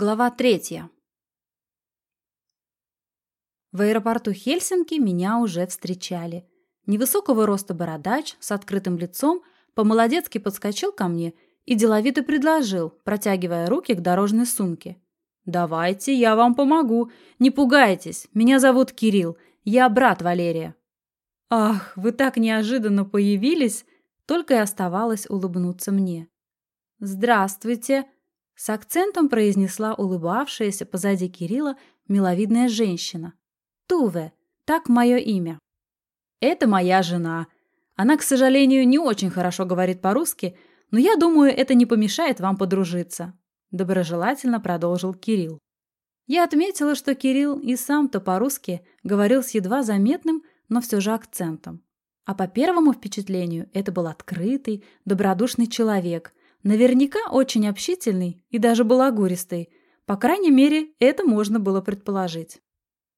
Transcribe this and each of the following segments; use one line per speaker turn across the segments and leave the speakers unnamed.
Глава третья. В аэропорту Хельсинки меня уже встречали. Невысокого роста бородач с открытым лицом по-молодецки подскочил ко мне и деловито предложил, протягивая руки к дорожной сумке. «Давайте, я вам помогу. Не пугайтесь. Меня зовут Кирилл. Я брат Валерия». «Ах, вы так неожиданно появились!» Только и оставалось улыбнуться мне. «Здравствуйте!» С акцентом произнесла улыбавшаяся позади Кирилла миловидная женщина. Туве, так мое имя. Это моя жена. Она, к сожалению, не очень хорошо говорит по-русски, но я думаю, это не помешает вам подружиться. Доброжелательно продолжил Кирилл. Я отметила, что Кирилл и сам-то по-русски говорил с едва заметным, но все же акцентом. А по первому впечатлению это был открытый, добродушный человек – Наверняка очень общительный и даже балагуристый. По крайней мере, это можно было предположить.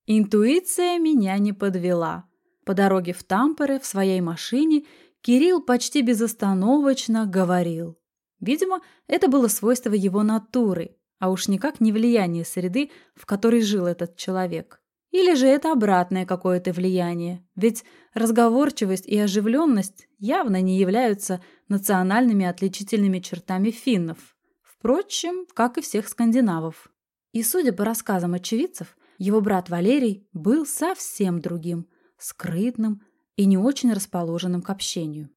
Интуиция меня не подвела. По дороге в Тампере в своей машине Кирилл почти безостановочно говорил. Видимо, это было свойство его натуры, а уж никак не влияние среды, в которой жил этот человек. Или же это обратное какое-то влияние, ведь разговорчивость и оживленность явно не являются национальными отличительными чертами финнов. Впрочем, как и всех скандинавов. И судя по рассказам очевидцев, его брат Валерий был совсем другим, скрытным и не очень расположенным к общению.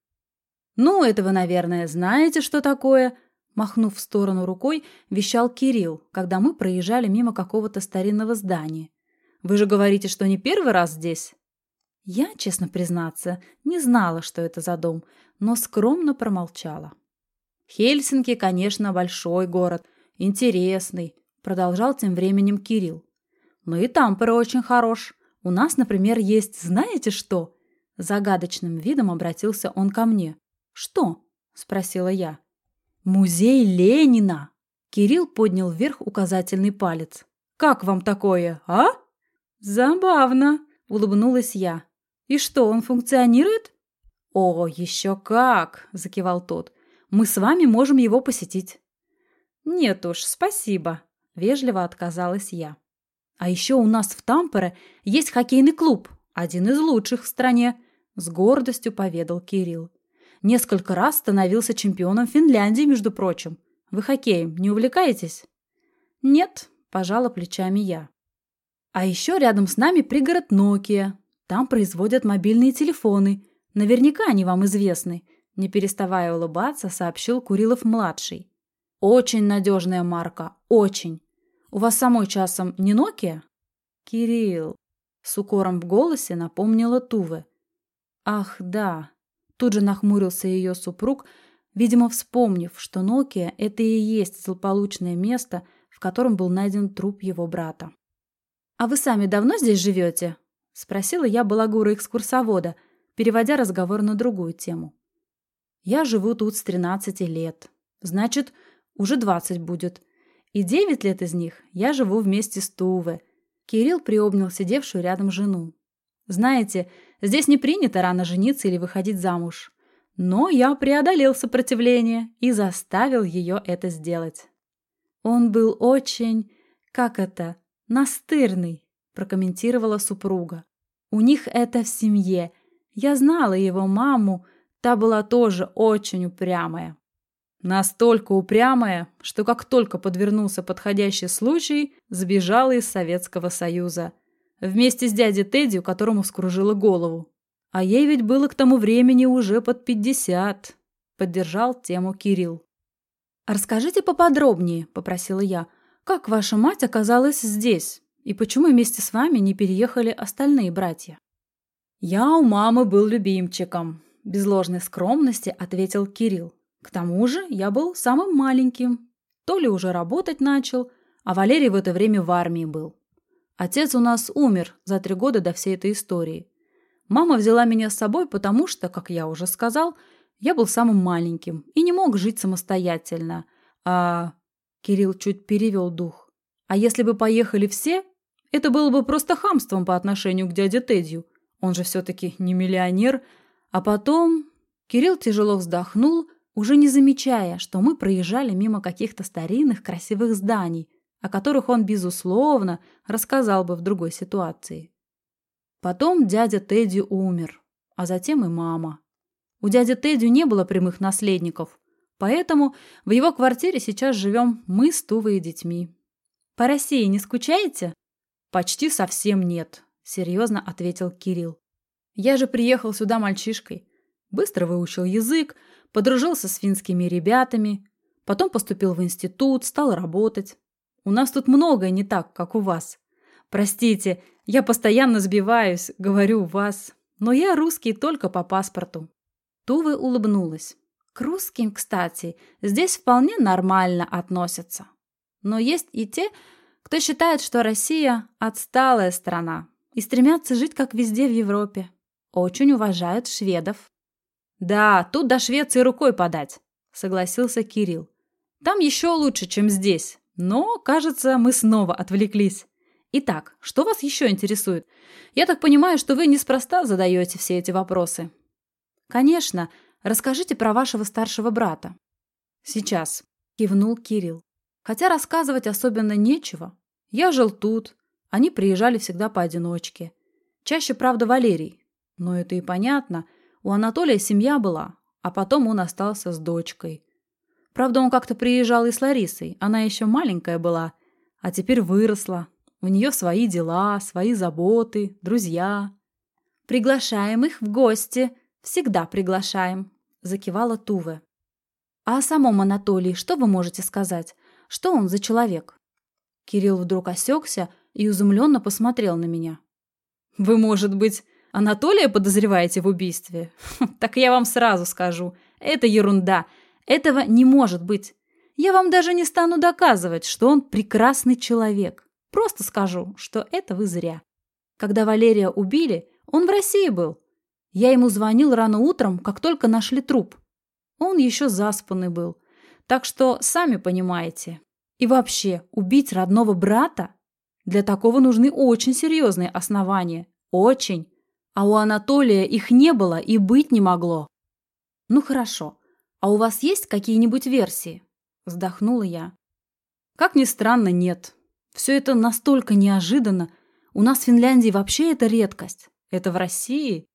«Ну, это вы, наверное, знаете, что такое?» Махнув в сторону рукой, вещал Кирилл, когда мы проезжали мимо какого-то старинного здания. Вы же говорите, что не первый раз здесь?» Я, честно признаться, не знала, что это за дом, но скромно промолчала. «Хельсинки, конечно, большой город, интересный», продолжал тем временем Кирилл. «Ну и Тампера очень хорош. У нас, например, есть знаете что?» Загадочным видом обратился он ко мне. «Что?» – спросила я. «Музей Ленина!» Кирилл поднял вверх указательный палец. «Как вам такое, а?» «Забавно», — улыбнулась я. «И что, он функционирует?» «О, еще как!» — закивал тот. «Мы с вами можем его посетить». «Нет уж, спасибо», — вежливо отказалась я. «А еще у нас в Тампере есть хоккейный клуб, один из лучших в стране», — с гордостью поведал Кирилл. «Несколько раз становился чемпионом Финляндии, между прочим. Вы хоккеем не увлекаетесь?» «Нет», — пожала плечами я. А еще рядом с нами пригород Nokia. Там производят мобильные телефоны. Наверняка они вам известны. Не переставая улыбаться, сообщил Курилов-младший. Очень надежная марка. Очень. У вас самой часом не Nokia? Кирилл. С укором в голосе напомнила Туве. Ах, да. Тут же нахмурился ее супруг, видимо, вспомнив, что Nokia – это и есть злополучное место, в котором был найден труп его брата. «А вы сами давно здесь живете?» — спросила я балагура-экскурсовода, переводя разговор на другую тему. «Я живу тут с 13 лет. Значит, уже 20 будет. И 9 лет из них я живу вместе с Туве». Кирилл приобнял сидевшую рядом жену. «Знаете, здесь не принято рано жениться или выходить замуж. Но я преодолел сопротивление и заставил ее это сделать». Он был очень... Как это? «Настырный», – прокомментировала супруга. «У них это в семье. Я знала его маму, та была тоже очень упрямая». Настолько упрямая, что как только подвернулся подходящий случай, сбежала из Советского Союза. Вместе с дядей Тедди, которому скружила голову. А ей ведь было к тому времени уже под пятьдесят. Поддержал тему Кирилл. «Расскажите поподробнее», – попросила я. Как ваша мать оказалась здесь? И почему вместе с вами не переехали остальные братья? Я у мамы был любимчиком, без ложной скромности ответил Кирилл. К тому же я был самым маленьким. То ли уже работать начал, а Валерий в это время в армии был. Отец у нас умер за три года до всей этой истории. Мама взяла меня с собой, потому что, как я уже сказал, я был самым маленьким и не мог жить самостоятельно. А Кирилл чуть перевел дух. А если бы поехали все, это было бы просто хамством по отношению к дяде Тедью. Он же все-таки не миллионер. А потом... Кирилл тяжело вздохнул, уже не замечая, что мы проезжали мимо каких-то старинных красивых зданий, о которых он, безусловно, рассказал бы в другой ситуации. Потом дядя Тедди умер, а затем и мама. У дяди Тедди не было прямых наследников, поэтому в его квартире сейчас живем мы с Тувой и детьми. По России не скучаете? Почти совсем нет, серьезно ответил Кирилл. Я же приехал сюда мальчишкой. Быстро выучил язык, подружился с финскими ребятами, потом поступил в институт, стал работать. У нас тут многое не так, как у вас. Простите, я постоянно сбиваюсь, говорю вас, но я русский только по паспорту. Тувы улыбнулась. К русским, кстати, здесь вполне нормально относятся. Но есть и те, кто считает, что Россия – отсталая страна и стремятся жить как везде в Европе. Очень уважают шведов. «Да, тут до Швеции рукой подать», – согласился Кирилл. «Там еще лучше, чем здесь. Но, кажется, мы снова отвлеклись. Итак, что вас еще интересует? Я так понимаю, что вы неспроста задаете все эти вопросы. Конечно, расскажите про вашего старшего брата. Сейчас, кивнул Кирилл. Хотя рассказывать особенно нечего. Я жил тут, они приезжали всегда поодиночке. Чаще, правда, Валерий. Но это и понятно. У Анатолия семья была, а потом он остался с дочкой. Правда, он как-то приезжал и с Ларисой. Она еще маленькая была, а теперь выросла. У нее свои дела, свои заботы, друзья. «Приглашаем их в гости. Всегда приглашаем», – закивала Туве. «А о самом Анатолии что вы можете сказать? Что он за человек?» Кирилл вдруг осекся и изумленно посмотрел на меня. «Вы, может быть, Анатолия подозреваете в убийстве? Так я вам сразу скажу. Это ерунда. Этого не может быть. Я вам даже не стану доказывать, что он прекрасный человек. Просто скажу, что это вы зря. Когда Валерия убили, он в России был. Я ему звонил рано утром, как только нашли труп. Он еще заспанный был. Так что, сами понимаете. И вообще, убить родного брата? Для такого нужны очень серьезные основания. Очень. А у Анатолия их не было и быть не могло. Ну хорошо. «А у вас есть какие-нибудь версии?» Вздохнула я. Как ни странно, нет. Все это настолько неожиданно. У нас в Финляндии вообще это редкость. Это в России.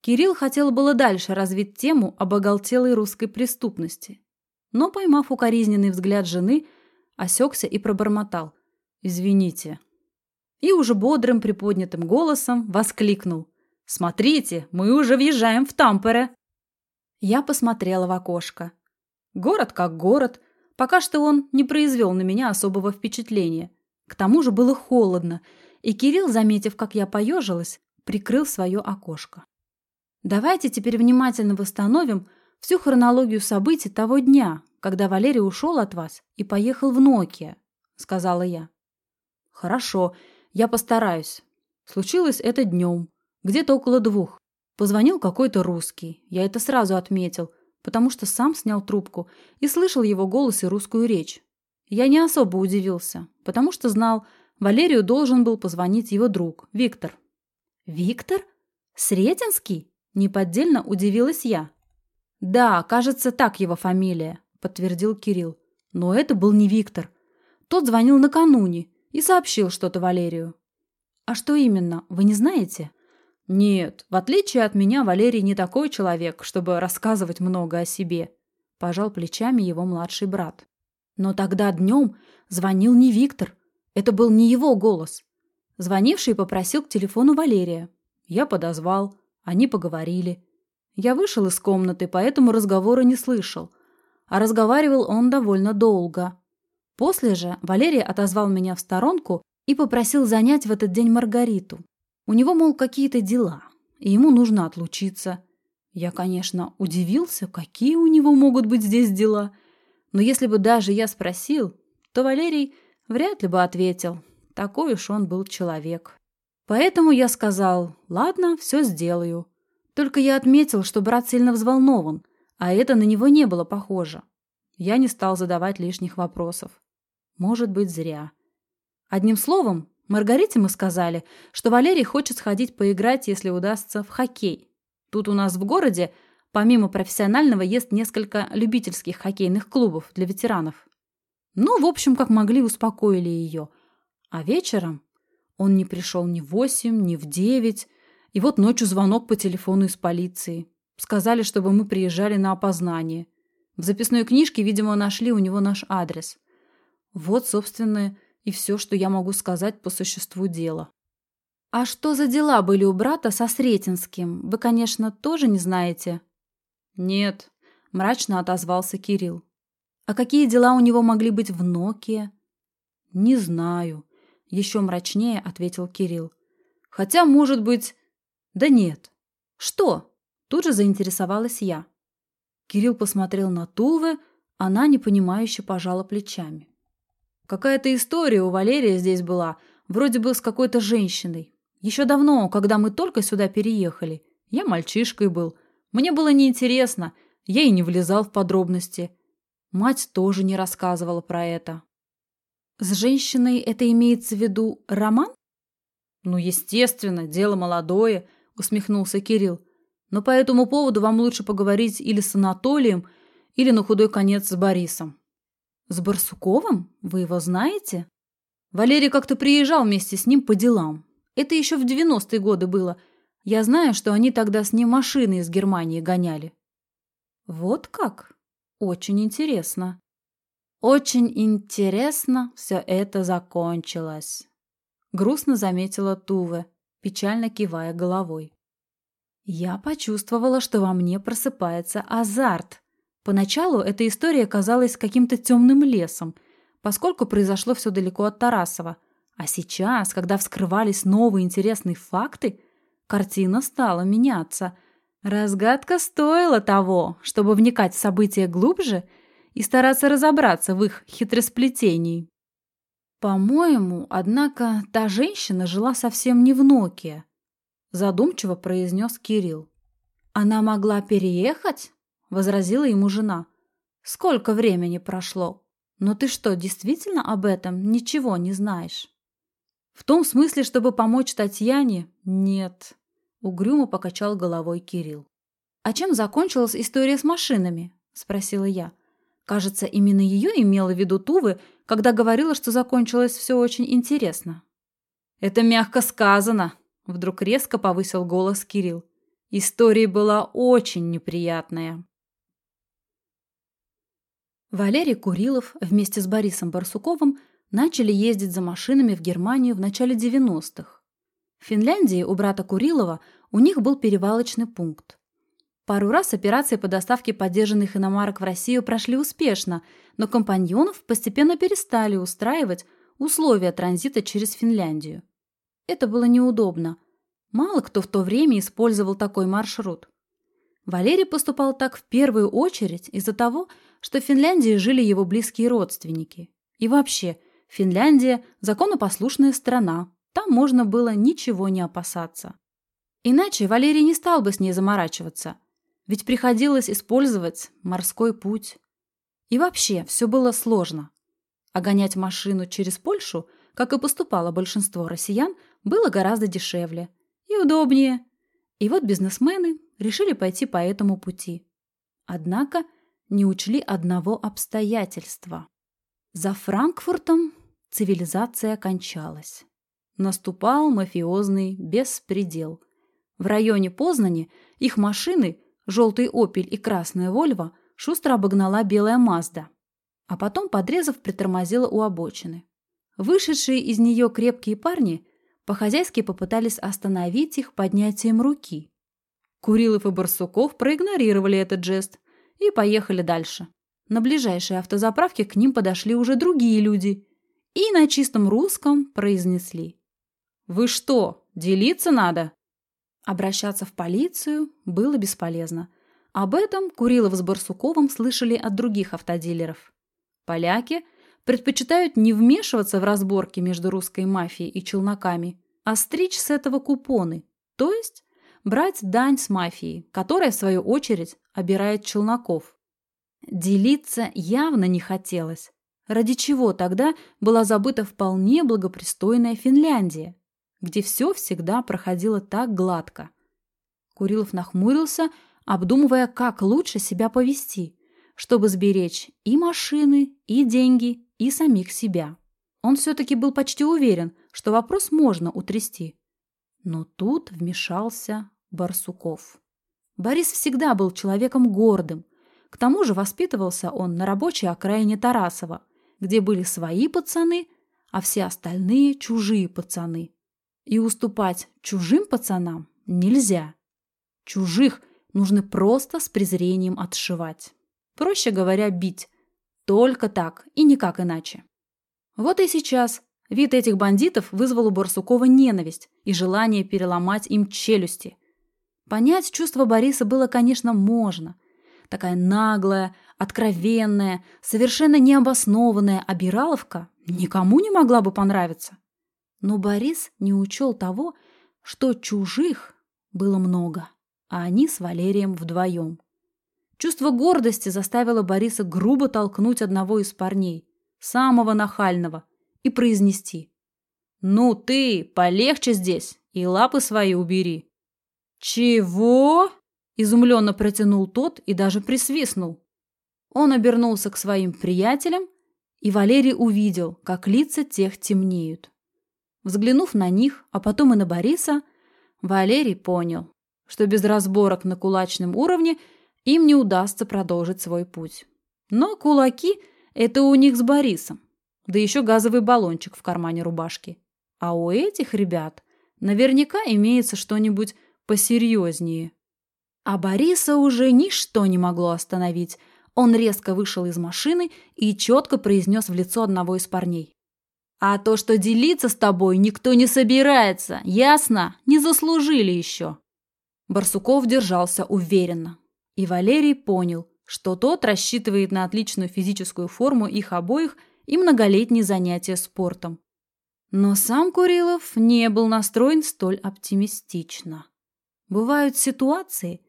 Кирилл хотел было дальше развить тему об оголтелой русской преступности. Но, поймав укоризненный взгляд жены, осекся и пробормотал. «Извините». И уже бодрым приподнятым голосом воскликнул. «Смотрите, мы уже въезжаем в Тампере!» Я посмотрела в окошко. Город как город. Пока что он не произвел на меня особого впечатления. К тому же было холодно, и Кирилл, заметив, как я поежилась, прикрыл свое окошко. Давайте теперь внимательно восстановим всю хронологию событий того дня, когда Валерий ушел от вас и поехал в Нокия, сказала я. Хорошо, я постараюсь. Случилось это днем, где-то около двух. Позвонил какой-то русский. Я это сразу отметил, потому что сам снял трубку и слышал его голос и русскую речь. Я не особо удивился, потому что знал, Валерию должен был позвонить его друг, Виктор. «Виктор? Сретенский?» – неподдельно удивилась я. «Да, кажется, так его фамилия», – подтвердил Кирилл. Но это был не Виктор. Тот звонил накануне и сообщил что-то Валерию. «А что именно, вы не знаете?» «Нет, в отличие от меня, Валерий не такой человек, чтобы рассказывать много о себе», – пожал плечами его младший брат. Но тогда днем звонил не Виктор. Это был не его голос. Звонивший попросил к телефону Валерия. Я подозвал. Они поговорили. Я вышел из комнаты, поэтому разговора не слышал. А разговаривал он довольно долго. После же Валерий отозвал меня в сторонку и попросил занять в этот день Маргариту. У него, мол, какие-то дела, и ему нужно отлучиться. Я, конечно, удивился, какие у него могут быть здесь дела. Но если бы даже я спросил, то Валерий вряд ли бы ответил. Такой уж он был человек. Поэтому я сказал, ладно, все сделаю. Только я отметил, что брат сильно взволнован, а это на него не было похоже. Я не стал задавать лишних вопросов. Может быть, зря. Одним словом, Маргарите мы сказали, что Валерий хочет сходить поиграть, если удастся, в хоккей. Тут у нас в городе, помимо профессионального, есть несколько любительских хоккейных клубов для ветеранов. Ну, в общем, как могли, успокоили ее. А вечером он не пришел ни в восемь, ни в девять. И вот ночью звонок по телефону из полиции. Сказали, чтобы мы приезжали на опознание. В записной книжке, видимо, нашли у него наш адрес. Вот, собственно, и все, что я могу сказать по существу дела. А что за дела были у брата со Сретенским, вы, конечно, тоже не знаете? Нет, мрачно отозвался Кирилл. А какие дела у него могли быть в Ноке? Не знаю, еще мрачнее ответил Кирилл. Хотя, может быть... Да нет. Что? Тут же заинтересовалась я. Кирилл посмотрел на Тувы, она непонимающе пожала плечами. Какая-то история у Валерия здесь была, вроде бы с какой-то женщиной. Еще давно, когда мы только сюда переехали. Я мальчишкой был. Мне было неинтересно, я и не влезал в подробности. Мать тоже не рассказывала про это. С женщиной это имеется в виду роман? Ну, естественно, дело молодое, усмехнулся Кирилл. Но по этому поводу вам лучше поговорить или с Анатолием, или на худой конец с Борисом. С Барсуковым? Вы его знаете? Валерий как-то приезжал вместе с ним по делам. Это еще в 90-е годы было. Я знаю, что они тогда с ним машины из Германии гоняли. Вот как? Очень интересно. Очень интересно все это закончилось. Грустно заметила Туве, печально кивая головой. Я почувствовала, что во мне просыпается азарт. Поначалу эта история казалась каким-то темным лесом, поскольку произошло все далеко от Тарасова. А сейчас, когда вскрывались новые интересные факты, картина стала меняться. Разгадка стоила того, чтобы вникать в события глубже – и стараться разобраться в их хитросплетении. «По-моему, однако, та женщина жила совсем не в Ноке», задумчиво произнес Кирилл. «Она могла переехать?» – возразила ему жена. «Сколько времени прошло? Но ты что, действительно об этом ничего не знаешь?» «В том смысле, чтобы помочь Татьяне? Нет», – угрюмо покачал головой Кирилл. «А чем закончилась история с машинами?» – спросила я. Кажется, именно ее имела в виду Тувы, когда говорила, что закончилось все очень интересно. «Это мягко сказано», — вдруг резко повысил голос Кирилл. История была очень неприятная. Валерий Курилов вместе с Борисом Барсуковым начали ездить за машинами в Германию в начале 90-х. В Финляндии у брата Курилова у них был перевалочный пункт. Пару раз операции по доставке поддержанных иномарок в Россию прошли успешно, но компаньонов постепенно перестали устраивать условия транзита через Финляндию. Это было неудобно. Мало кто в то время использовал такой маршрут. Валерий поступал так в первую очередь из-за того, что в Финляндии жили его близкие родственники. И вообще, Финляндия – законопослушная страна, там можно было ничего не опасаться. Иначе Валерий не стал бы с ней заморачиваться – ведь приходилось использовать морской путь. И вообще, все было сложно. А гонять машину через Польшу, как и поступало большинство россиян, было гораздо дешевле и удобнее. И вот бизнесмены решили пойти по этому пути. Однако не учли одного обстоятельства. За Франкфуртом цивилизация кончалась. Наступал мафиозный беспредел. В районе Познани их машины желтый «Опель» и красная «Вольво» шустро обогнала белая «Мазда», а потом, подрезав, притормозила у обочины. Вышедшие из нее крепкие парни по-хозяйски попытались остановить их поднятием руки. Курилов и Барсуков проигнорировали этот жест и поехали дальше. На ближайшей автозаправке к ним подошли уже другие люди и на чистом русском произнесли. «Вы что, делиться надо?» Обращаться в полицию было бесполезно. Об этом Курилов с Барсуковым слышали от других автодилеров. Поляки предпочитают не вмешиваться в разборки между русской мафией и челноками, а стричь с этого купоны, то есть брать дань с мафией, которая, в свою очередь, обирает челноков. Делиться явно не хотелось, ради чего тогда была забыта вполне благопристойная Финляндия, где все всегда проходило так гладко. Курилов нахмурился, обдумывая, как лучше себя повести, чтобы сберечь и машины, и деньги, и самих себя. Он все-таки был почти уверен, что вопрос можно утрясти. Но тут вмешался Барсуков. Борис всегда был человеком гордым. К тому же воспитывался он на рабочей окраине Тарасова, где были свои пацаны, а все остальные – чужие пацаны. И уступать чужим пацанам нельзя. Чужих нужно просто с презрением отшивать. Проще говоря, бить. Только так и никак иначе. Вот и сейчас вид этих бандитов вызвал у Барсукова ненависть и желание переломать им челюсти. Понять чувство Бориса было, конечно, можно. Такая наглая, откровенная, совершенно необоснованная обираловка никому не могла бы понравиться. Но Борис не учел того, что чужих было много, а они с Валерием вдвоем. Чувство гордости заставило Бориса грубо толкнуть одного из парней, самого нахального, и произнести. «Ну ты, полегче здесь и лапы свои убери». «Чего?» – изумленно протянул тот и даже присвистнул. Он обернулся к своим приятелям, и Валерий увидел, как лица тех темнеют. Взглянув на них, а потом и на Бориса, Валерий понял, что без разборок на кулачном уровне им не удастся продолжить свой путь. Но кулаки – это у них с Борисом, да еще газовый баллончик в кармане рубашки. А у этих ребят наверняка имеется что-нибудь посерьезнее. А Бориса уже ничто не могло остановить. Он резко вышел из машины и четко произнес в лицо одного из парней. А то, что делиться с тобой никто не собирается, ясно? Не заслужили еще. Барсуков держался уверенно. И Валерий понял, что тот рассчитывает на отличную физическую форму их обоих и многолетние занятия спортом. Но сам Курилов не был настроен столь оптимистично. Бывают ситуации,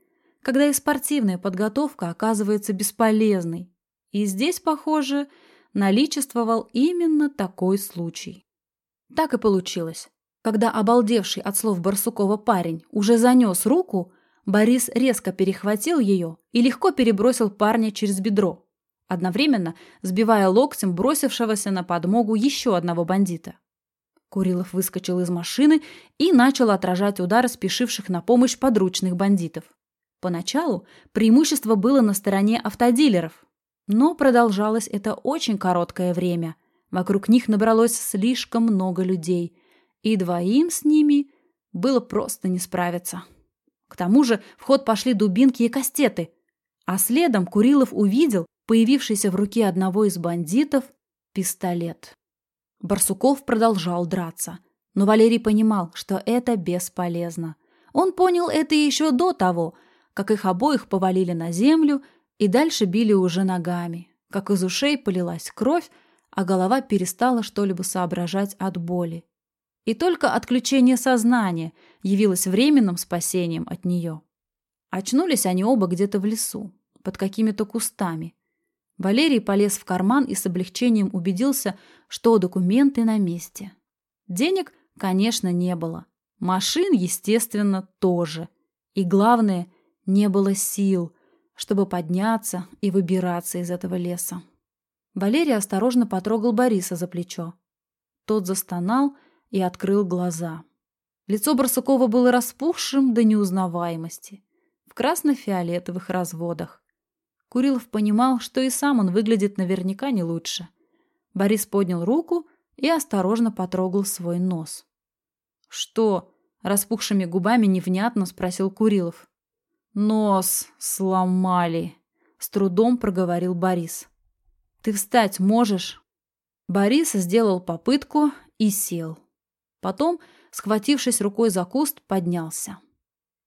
когда и спортивная подготовка оказывается бесполезной. И здесь, похоже, наличествовал именно такой случай. Так и получилось. Когда обалдевший от слов Барсукова парень уже занес руку, Борис резко перехватил ее и легко перебросил парня через бедро, одновременно сбивая локтем бросившегося на подмогу еще одного бандита. Курилов выскочил из машины и начал отражать удары спешивших на помощь подручных бандитов. Поначалу преимущество было на стороне автодилеров, но продолжалось это очень короткое время. Вокруг них набралось слишком много людей, и двоим с ними было просто не справиться. К тому же в ход пошли дубинки и кастеты, а следом Курилов увидел появившийся в руке одного из бандитов пистолет. Барсуков продолжал драться, но Валерий понимал, что это бесполезно. Он понял это еще до того, как их обоих повалили на землю и дальше били уже ногами, как из ушей полилась кровь, а голова перестала что-либо соображать от боли. И только отключение сознания явилось временным спасением от нее. Очнулись они оба где-то в лесу, под какими-то кустами. Валерий полез в карман и с облегчением убедился, что документы на месте. Денег, конечно, не было. Машин, естественно, тоже. И главное, не было сил – чтобы подняться и выбираться из этого леса. Валерий осторожно потрогал Бориса за плечо. Тот застонал и открыл глаза. Лицо Барсукова было распухшим до неузнаваемости, в красно-фиолетовых разводах. Курилов понимал, что и сам он выглядит наверняка не лучше. Борис поднял руку и осторожно потрогал свой нос. «Что?» – распухшими губами невнятно спросил Курилов. «Нос сломали», — с трудом проговорил Борис. «Ты встать можешь?» Борис сделал попытку и сел. Потом, схватившись рукой за куст, поднялся.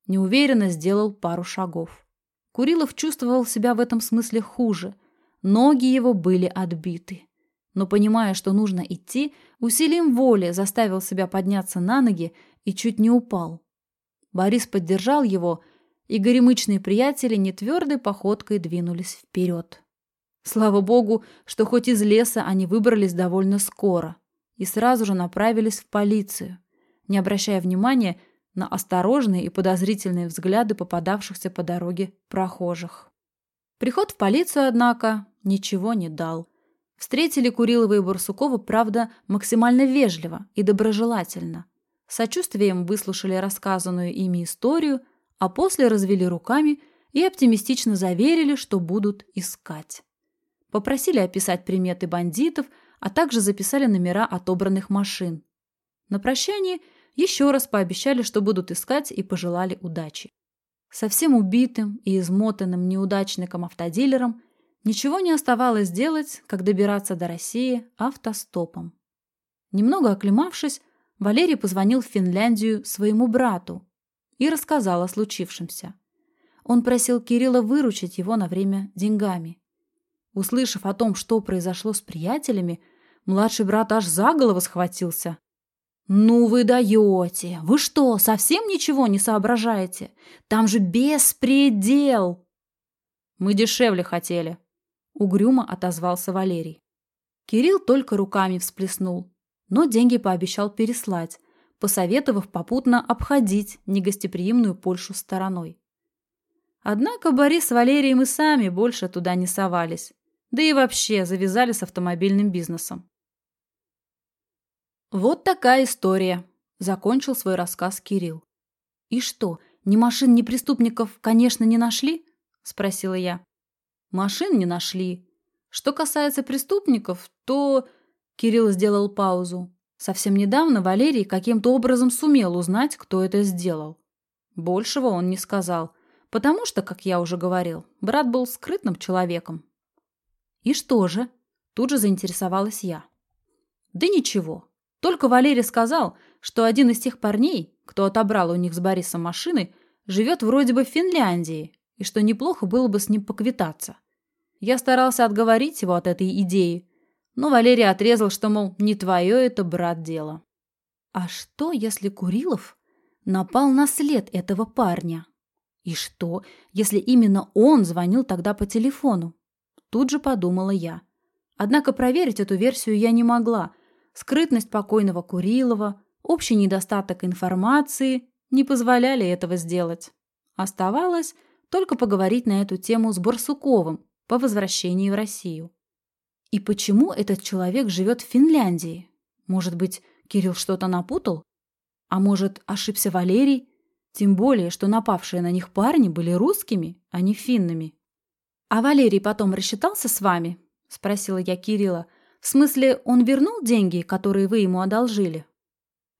Неуверенно сделал пару шагов. Курилов чувствовал себя в этом смысле хуже. Ноги его были отбиты. Но, понимая, что нужно идти, усилием воли заставил себя подняться на ноги и чуть не упал. Борис поддержал его и горемычные приятели нетвердой походкой двинулись вперед. Слава богу, что хоть из леса они выбрались довольно скоро и сразу же направились в полицию, не обращая внимания на осторожные и подозрительные взгляды попадавшихся по дороге прохожих. Приход в полицию, однако, ничего не дал. Встретили Курилова и Барсукова, правда, максимально вежливо и доброжелательно. Сочувствием выслушали рассказанную ими историю, а после развели руками и оптимистично заверили, что будут искать. Попросили описать приметы бандитов, а также записали номера отобранных машин. На прощание еще раз пообещали, что будут искать и пожелали удачи. Совсем убитым и измотанным неудачником-автодилером ничего не оставалось делать, как добираться до России автостопом. Немного оклемавшись, Валерий позвонил в Финляндию своему брату и рассказал о случившемся. Он просил Кирилла выручить его на время деньгами. Услышав о том, что произошло с приятелями, младший брат аж за голову схватился. «Ну вы даете! Вы что, совсем ничего не соображаете? Там же беспредел!» «Мы дешевле хотели», — угрюмо отозвался Валерий. Кирилл только руками всплеснул, но деньги пообещал переслать, посоветовав попутно обходить негостеприимную Польшу стороной. Однако Борис с Валерием и сами больше туда не совались, да и вообще завязали с автомобильным бизнесом. Вот такая история, закончил свой рассказ Кирилл. И что, ни машин, ни преступников, конечно, не нашли? спросила я. Машин не нашли. Что касается преступников, то Кирилл сделал паузу. Совсем недавно Валерий каким-то образом сумел узнать, кто это сделал. Большего он не сказал, потому что, как я уже говорил, брат был скрытным человеком. И что же? Тут же заинтересовалась я. Да ничего. Только Валерий сказал, что один из тех парней, кто отобрал у них с Борисом машины, живет вроде бы в Финляндии, и что неплохо было бы с ним поквитаться. Я старался отговорить его от этой идеи, но Валерий отрезал, что, мол, не твое это, брат, дело. А что, если Курилов напал на след этого парня? И что, если именно он звонил тогда по телефону? Тут же подумала я. Однако проверить эту версию я не могла – скрытность покойного Курилова, общий недостаток информации не позволяли этого сделать. Оставалось только поговорить на эту тему с Барсуковым по возвращении в Россию. И почему этот человек живет в Финляндии? Может быть, Кирилл что-то напутал? А может, ошибся Валерий? Тем более, что напавшие на них парни были русскими, а не финнами. «А Валерий потом рассчитался с вами?» – спросила я Кирилла, в смысле, он вернул деньги, которые вы ему одолжили?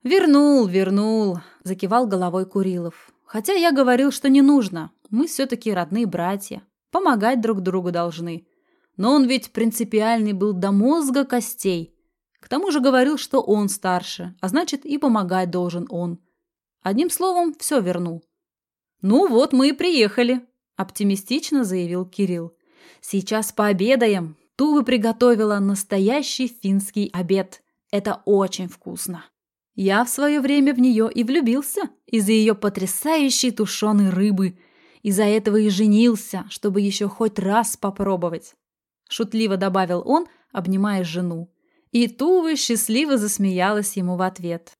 Вернул, вернул, закивал головой Курилов. Хотя я говорил, что не нужно. Мы все-таки родные братья. Помогать друг другу должны. Но он ведь принципиальный был до мозга костей. К тому же говорил, что он старше, а значит и помогать должен он. Одним словом, все вернул. «Ну вот мы и приехали», – оптимистично заявил Кирилл. «Сейчас пообедаем. Тува приготовила настоящий финский обед. Это очень вкусно. Я в свое время в нее и влюбился из-за ее потрясающей тушеной рыбы. Из-за этого и женился, чтобы еще хоть раз попробовать. Шутливо добавил он, обнимая жену. И Тува счастливо засмеялась ему в ответ.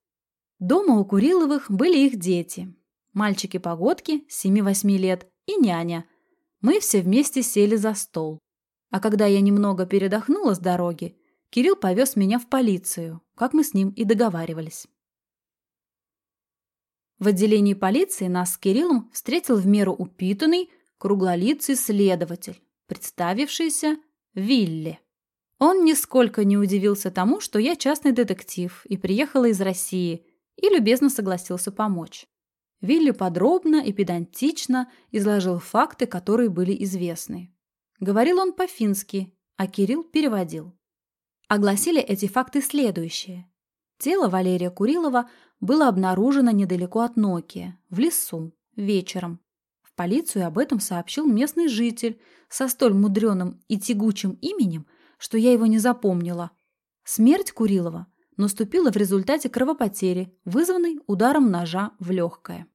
Дома у Куриловых были их дети. Мальчики-погодки, 7-8 лет, и няня. Мы все вместе сели за стол. А когда я немного передохнула с дороги, Кирилл повез меня в полицию, как мы с ним и договаривались. В отделении полиции нас с Кириллом встретил в меру упитанный, круглолицый следователь, представившийся Вилли. Он нисколько не удивился тому, что я частный детектив и приехала из России, и любезно согласился помочь. Вилли подробно и педантично изложил факты, которые были известны. Говорил он по-фински, а Кирилл переводил. Огласили эти факты следующие. Тело Валерия Курилова было обнаружено недалеко от Нокия, в лесу, вечером. Полицию об этом сообщил местный житель со столь мудреным и тягучим именем, что я его не запомнила. Смерть Курилова наступила в результате кровопотери, вызванной ударом ножа в легкое.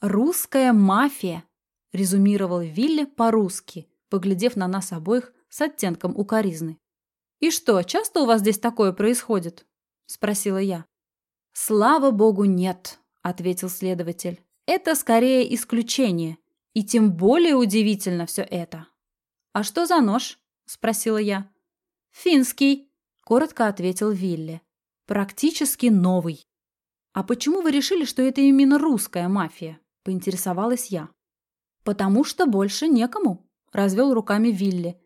«Русская мафия», – резюмировал Вилли по-русски, поглядев на нас обоих с оттенком укоризны. «И что, часто у вас здесь такое происходит?» – спросила я. «Слава богу, нет», – ответил следователь. «Это скорее исключение, и тем более удивительно все это. «А что за нож?» – спросила я. «Финский», – коротко ответил Вилли. «Практически новый». «А почему вы решили, что это именно русская мафия?» – поинтересовалась я. «Потому что больше некому», – развел руками Вилли.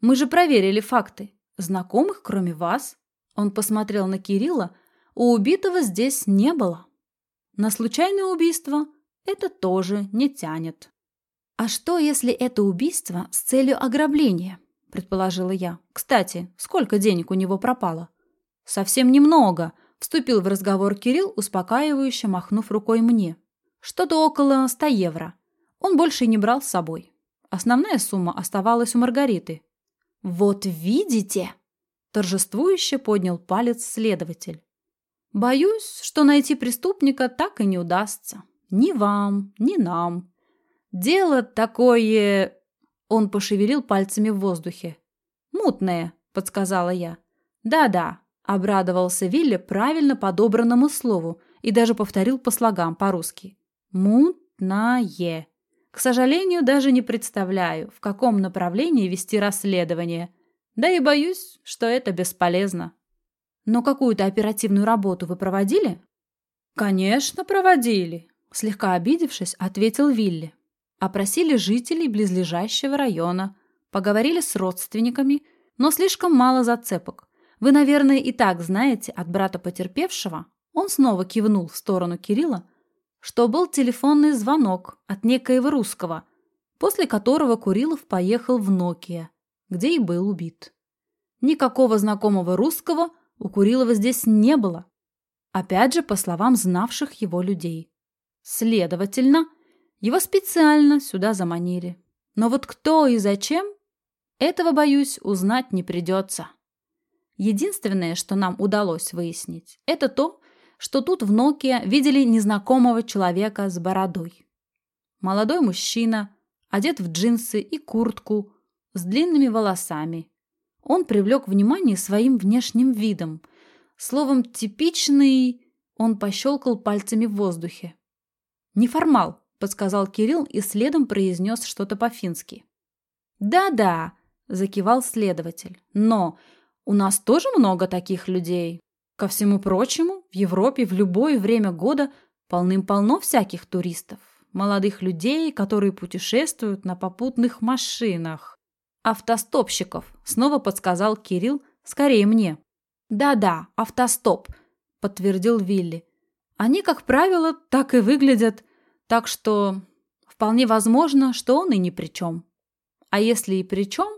«Мы же проверили факты. Знакомых, кроме вас, он посмотрел на Кирилла, у убитого здесь не было. На случайное убийство это тоже не тянет. «А что, если это убийство с целью ограбления?» – предположила я. «Кстати, сколько денег у него пропало?» «Совсем немного», – вступил в разговор Кирилл, успокаивающе махнув рукой мне. «Что-то около ста евро. Он больше не брал с собой. Основная сумма оставалась у Маргариты. «Вот видите!» – торжествующе поднял палец следователь. «Боюсь, что найти преступника так и не удастся. Ни вам, ни нам. Дело такое...» Он пошевелил пальцами в воздухе. «Мутное», – подсказала я. «Да-да», – обрадовался Вилли правильно подобранному слову и даже повторил по слогам по-русски. «Мутное». К сожалению, даже не представляю, в каком направлении вести расследование. Да и боюсь, что это бесполезно. Но какую-то оперативную работу вы проводили? Конечно, проводили, слегка обидевшись, ответил Вилли. Опросили жителей близлежащего района, поговорили с родственниками, но слишком мало зацепок. Вы, наверное, и так знаете от брата потерпевшего, он снова кивнул в сторону Кирилла, что был телефонный звонок от некоего русского, после которого Курилов поехал в Нокия, где и был убит. Никакого знакомого русского у Курилова здесь не было. Опять же, по словам знавших его людей. Следовательно, его специально сюда заманили. Но вот кто и зачем, этого, боюсь, узнать не придется. Единственное, что нам удалось выяснить, это то, что тут в Ноке видели незнакомого человека с бородой. Молодой мужчина, одет в джинсы и куртку, с длинными волосами. Он привлек внимание своим внешним видом. Словом, типичный... Он пощелкал пальцами в воздухе. «Неформал», — подсказал Кирилл и следом произнес что-то по-фински. «Да-да», — закивал следователь. «Но у нас тоже много таких людей. Ко всему прочему, в Европе в любое время года полным-полно всяких туристов, молодых людей, которые путешествуют на попутных машинах. Автостопщиков, снова подсказал Кирилл, скорее мне. Да-да, автостоп, подтвердил Вилли. Они, как правило, так и выглядят, так что вполне возможно, что он и ни при чем. А если и при чем,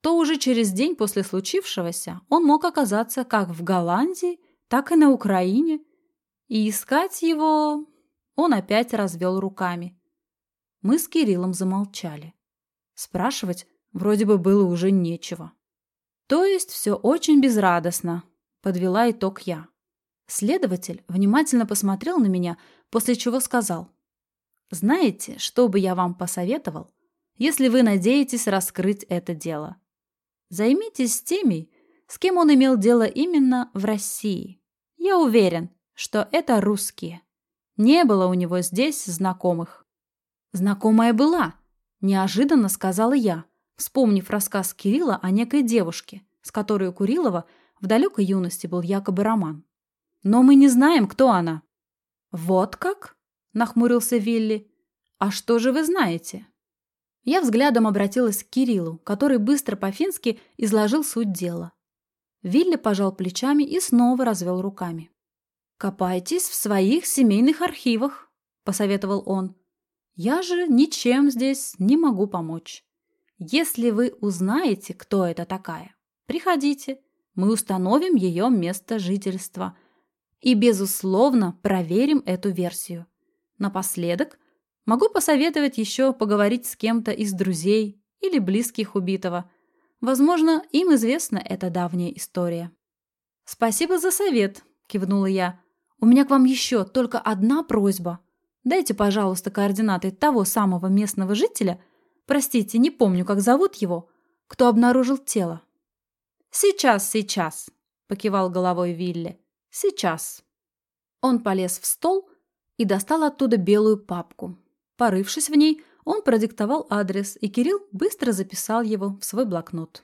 то уже через день после случившегося он мог оказаться как в Голландии, так и на Украине. И искать его он опять развел руками. Мы с Кириллом замолчали. Спрашивать вроде бы было уже нечего. То есть все очень безрадостно, подвела итог я. Следователь внимательно посмотрел на меня, после чего сказал. «Знаете, что бы я вам посоветовал, если вы надеетесь раскрыть это дело?» Займитесь теми, с кем он имел дело именно в России. Я уверен, что это русские. Не было у него здесь знакомых. Знакомая была, неожиданно сказала я, вспомнив рассказ Кирилла о некой девушке, с которой у Курилова в далекой юности был якобы роман. Но мы не знаем, кто она. Вот как? Нахмурился Вилли. А что же вы знаете? Я взглядом обратилась к Кириллу, который быстро по-фински изложил суть дела. Вилли пожал плечами и снова развел руками. «Копайтесь в своих семейных архивах», – посоветовал он. «Я же ничем здесь не могу помочь. Если вы узнаете, кто это такая, приходите, мы установим ее место жительства и, безусловно, проверим эту версию. Напоследок – Могу посоветовать еще поговорить с кем-то из друзей или близких убитого. Возможно, им известна эта давняя история. «Спасибо за совет», – кивнула я. «У меня к вам еще только одна просьба. Дайте, пожалуйста, координаты того самого местного жителя, простите, не помню, как зовут его, кто обнаружил тело». «Сейчас, сейчас», – покивал головой Вилли. «Сейчас». Он полез в стол и достал оттуда белую папку. Порывшись в ней, Он продиктовал адрес, и Кирилл быстро записал его в свой блокнот.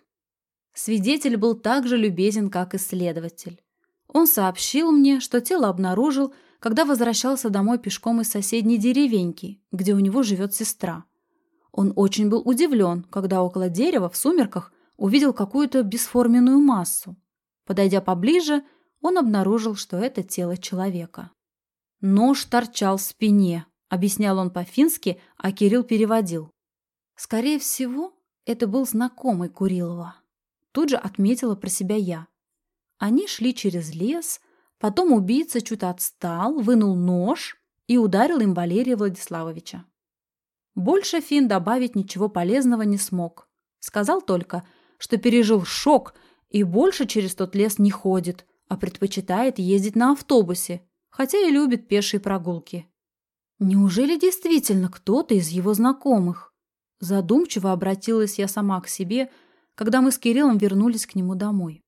Свидетель был так же любезен, как и следователь. Он сообщил мне, что тело обнаружил, когда возвращался домой пешком из соседней деревеньки, где у него живет сестра. Он очень был удивлен, когда около дерева в сумерках увидел какую-то бесформенную массу. Подойдя поближе, он обнаружил, что это тело человека. Нож торчал в спине, объяснял он по-фински, а Кирилл переводил. Скорее всего, это был знакомый Курилова. Тут же отметила про себя я. Они шли через лес, потом убийца чуть отстал, вынул нож и ударил им Валерия Владиславовича. Больше Фин добавить ничего полезного не смог. Сказал только, что пережил шок и больше через тот лес не ходит, а предпочитает ездить на автобусе, хотя и любит пешие прогулки. Неужели действительно кто-то из его знакомых? Задумчиво обратилась я сама к себе, когда мы с Кириллом вернулись к нему домой.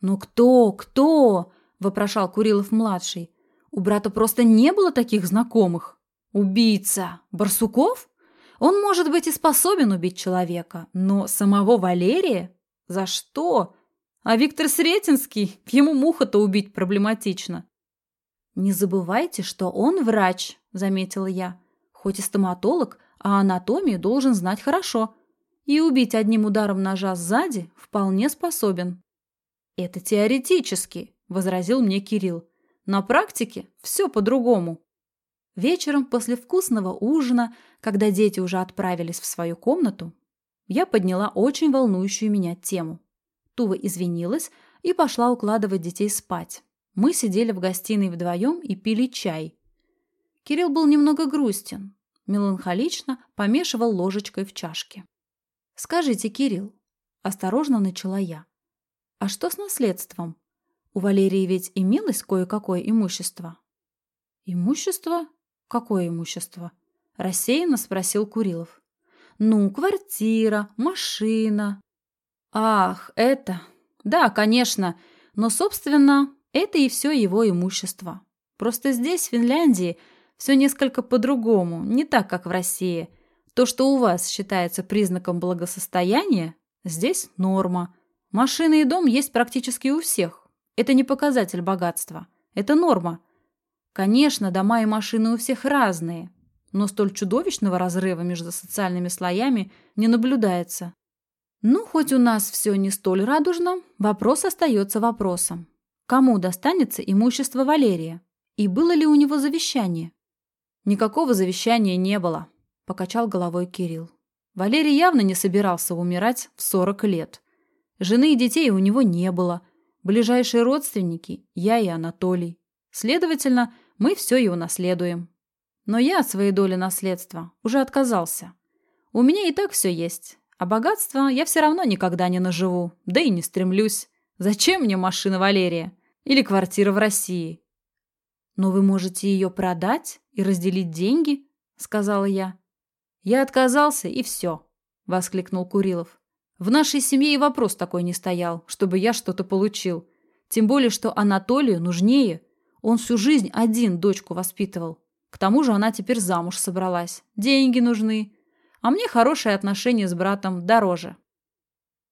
«Ну кто, кто?» – вопрошал Курилов-младший. «У брата просто не было таких знакомых. Убийца! Барсуков? Он, может быть, и способен убить человека, но самого Валерия? За что? А Виктор Сретенский? Ему муха-то убить проблематично». «Не забывайте, что он врач», – заметила я. «Хоть и стоматолог, а анатомию должен знать хорошо и убить одним ударом ножа сзади вполне способен. «Это теоретически», – возразил мне Кирилл. «На практике все по-другому». Вечером после вкусного ужина, когда дети уже отправились в свою комнату, я подняла очень волнующую меня тему. Тува извинилась и пошла укладывать детей спать. Мы сидели в гостиной вдвоем и пили чай. Кирилл был немного грустен, меланхолично помешивал ложечкой в чашке. «Скажите, Кирилл», – осторожно начала я, – «а что с наследством? У Валерии ведь имелось кое-какое имущество». «Имущество? Какое имущество?» – рассеянно спросил Курилов. «Ну, квартира, машина». «Ах, это...» «Да, конечно, но, собственно, это и все его имущество. Просто здесь, в Финляндии, все несколько по-другому, не так, как в России – то, что у вас считается признаком благосостояния, здесь норма. Машина и дом есть практически у всех. Это не показатель богатства. Это норма. Конечно, дома и машины у всех разные, но столь чудовищного разрыва между социальными слоями не наблюдается. Ну, хоть у нас все не столь радужно, вопрос остается вопросом. Кому достанется имущество Валерия? И было ли у него завещание? Никакого завещания не было покачал головой Кирилл. Валерий явно не собирался умирать в 40 лет. Жены и детей у него не было. Ближайшие родственники – я и Анатолий. Следовательно, мы все и унаследуем. Но я от своей доли наследства уже отказался. У меня и так все есть, а богатство я все равно никогда не наживу, да и не стремлюсь. Зачем мне машина Валерия? Или квартира в России? Но вы можете ее продать и разделить деньги, сказала я. «Я отказался, и все», — воскликнул Курилов. «В нашей семье и вопрос такой не стоял, чтобы я что-то получил. Тем более, что Анатолию нужнее. Он всю жизнь один дочку воспитывал. К тому же она теперь замуж собралась. Деньги нужны. А мне хорошие отношения с братом дороже».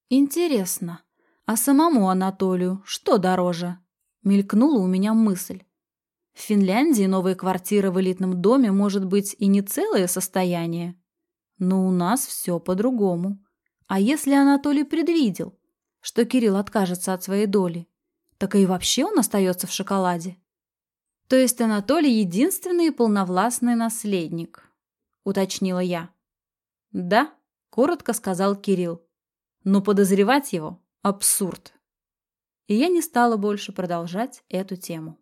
«Интересно, а самому Анатолию что дороже?» Мелькнула у меня мысль. В Финляндии новая квартира в элитном доме может быть и не целое состояние. Но у нас все по-другому. А если Анатолий предвидел, что Кирилл откажется от своей доли, так и вообще он остается в шоколаде? То есть Анатолий единственный полновластный наследник, уточнила я. Да, коротко сказал Кирилл. Но подозревать его – абсурд. И я не стала больше продолжать эту тему.